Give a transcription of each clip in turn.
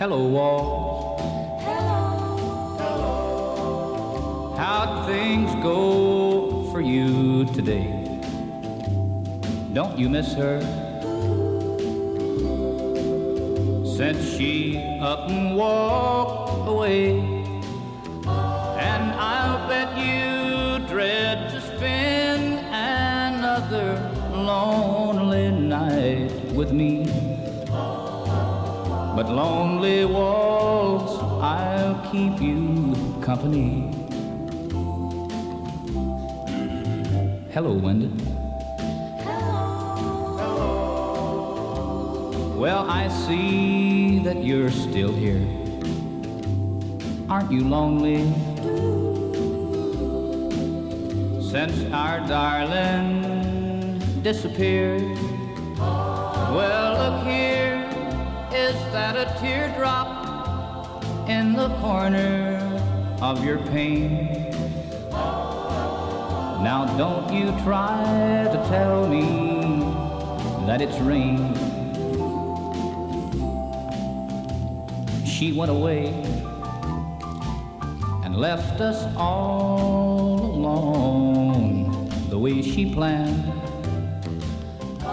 Hello, walls. How'd things go for you today? Don't you miss her? Since she up and walked away. And I'll bet you dread to spend another lonely night with me. But lonely walls, I'll keep you company. Hello, window. Well, I see that you're still here. Aren't you lonely? Since our darling disappeared. Well, is that a teardrop in the corner of your pane? Now don't you try to tell me that it's rain. She went away and left us all alone the way she planned.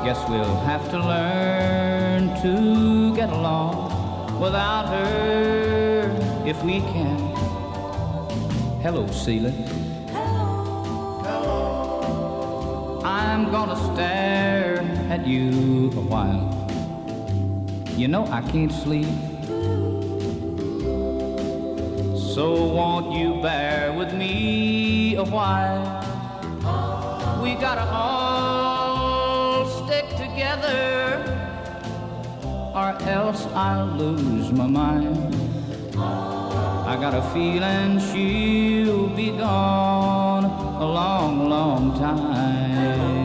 Guess we'll have to learn to get along without her if we can. Hello, ceiling. I'm gonna stare at you a while. You know I can't sleep. So won't you bear with me a while? Oh. We gotta all stick together, or else I'll lose my mind. I got a feeling she'll be gone a long, long time.